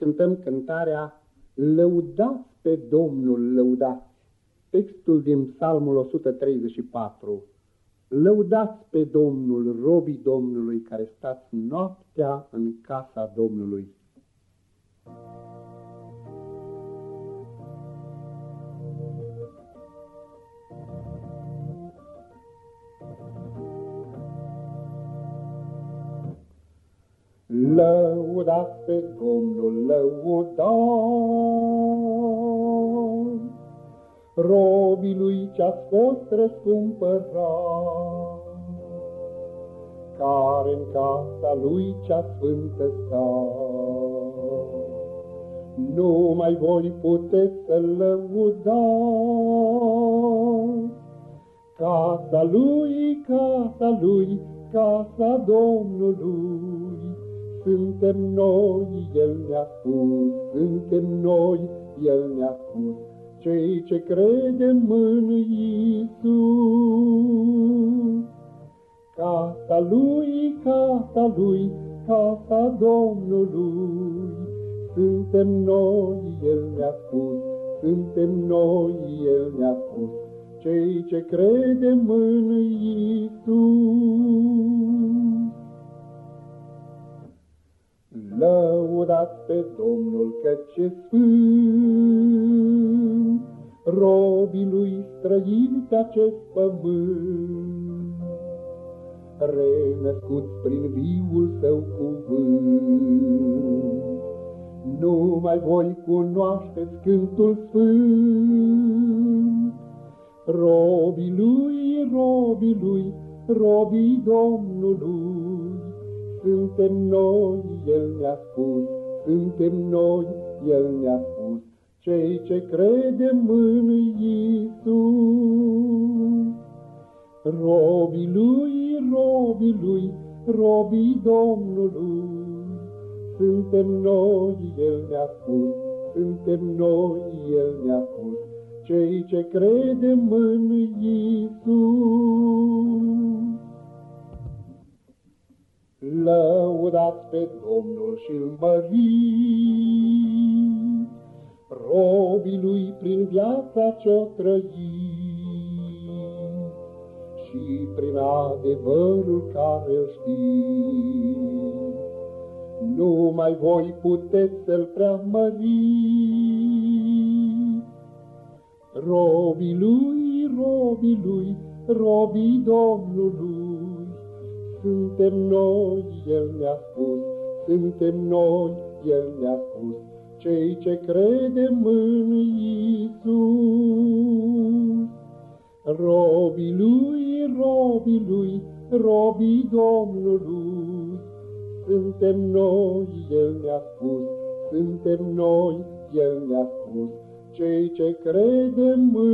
cântăm cântarea Lăudați pe Domnul, lăudați. Textul din Psalmul 134. Lăudați pe Domnul, robii Domnului, care stați noaptea în casa Domnului. Lăudați pe Domnul, lăudați, robii lui ce-ați fost răscumpărat, care în casa lui cea sfântă sta. Nu mai voi puteți să lăudați, casa lui, casa lui, casa Domnului, suntem noi, El ne-a spus, suntem noi, El ne-a spus, cei ce credem în Iisus. Casa Lui, casa Lui, casa Domnului, suntem noi, El ne-a spus, suntem noi, El ne-a spus, cei ce credem în Iisus. Lăudați pe Domnul ce sfânt, robii lui străini pe acest pământ, renăscuți prin viul său cuvânt. Nu mai voi cunoașteți cântul sfânt, robii lui, robii lui, robii Domnului, suntem noi, El ne-a spus, suntem noi, El ne-a spus, cei ce credem în Iisus. Robii Lui, robii Lui, robii Domnului, suntem noi, El ne-a spus, suntem noi, El ne-a spus, cei ce credem în Iisus. Lăudați pe Domnul și-l măriți, robii lui prin viața ce-o și prin adevărul care îl știți. Nu mai voi puteți să-l preamăriți, robii lui, robii lui, robii Domnului, suntem noi, El ne-a spus, suntem noi, El ne-a spus, cei ce credem în Iisus. Robii Lui, robii Lui, robii Domnului, suntem noi, El ne-a spus, suntem noi, El ne-a spus, cei ce credem în Iisus.